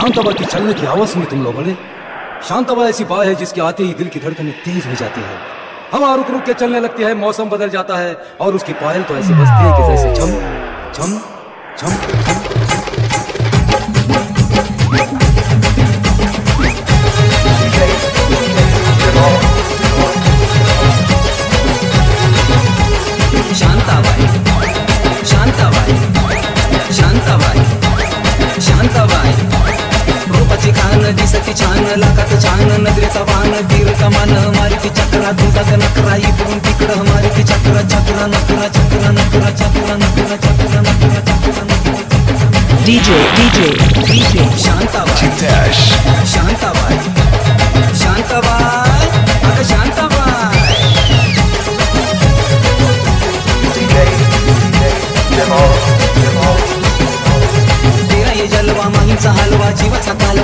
शांताबा की चलने की आवाज़ सुनी तुम लोगों ने शांताबा ऐसी बात है जिसके आते ही दिल की धड़कनें तेज हो जाती है। हवा रुक रुक के चलने लगती है, मौसम बदल जाता है, और उसकी पायल तो ऐसी बजती है कि जैसे झम झम झम। शांताबाई। दिसती छान लाखात छान नजरेचा वान दीर कमान मारिती चक्रा तुझा नकरा इकडून तिकडं मारिती चक्रा चक्रा नकरा चक्रा नकरा चक्रा नकरा चक्रा नकरा चक्रा DJ, DJ, DJ. Shantabai Dash.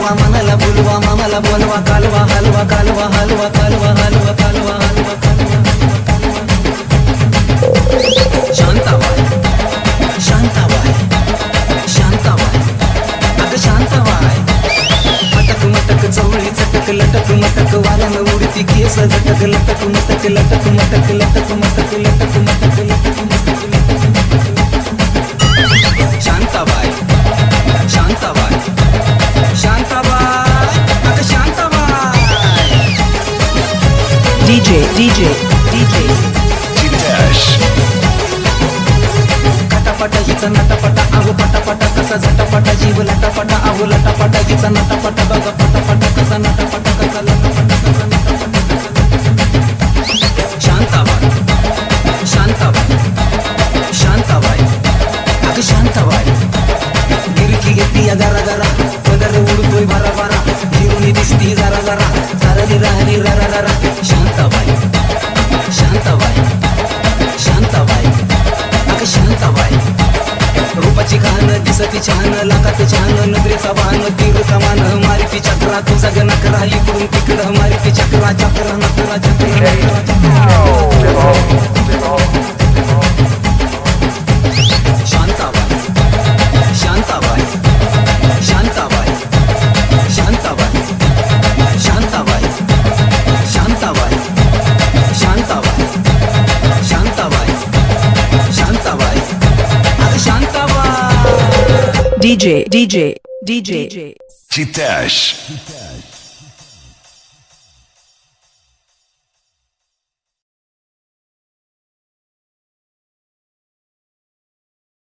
बोलवा मनाला बोलवा मामाला बोलवा कालवा हलवा कालवा हलवा कालवा हलवा कालवा हलवा कालवा. शांताबाई शांताबाई शांताबाई. अगं शांताबाई मटक मटक चवळी चटक लटक मटक वालन उडती केस झटक लटक मटक लटक मटक लटक मटक लटक मटक लटक मटक. DJ, DJ, DJ. Dash. खटापटा हिचा नटापटा आहो पटापटा कसा झटापटा जीव लटापटा आहो लटापटा हिचा नटापटा बघा पटापटा दिसती छान लाखात छान नजरेचा वाहन तीर मारी मारिती चक्रा तुझा ग नकरा इकडून तिकडं मारिती चक्रा चक्रा चक्रा नकरा चक्रा। DJ, DJ, DJ, DJ. Titash. Titash.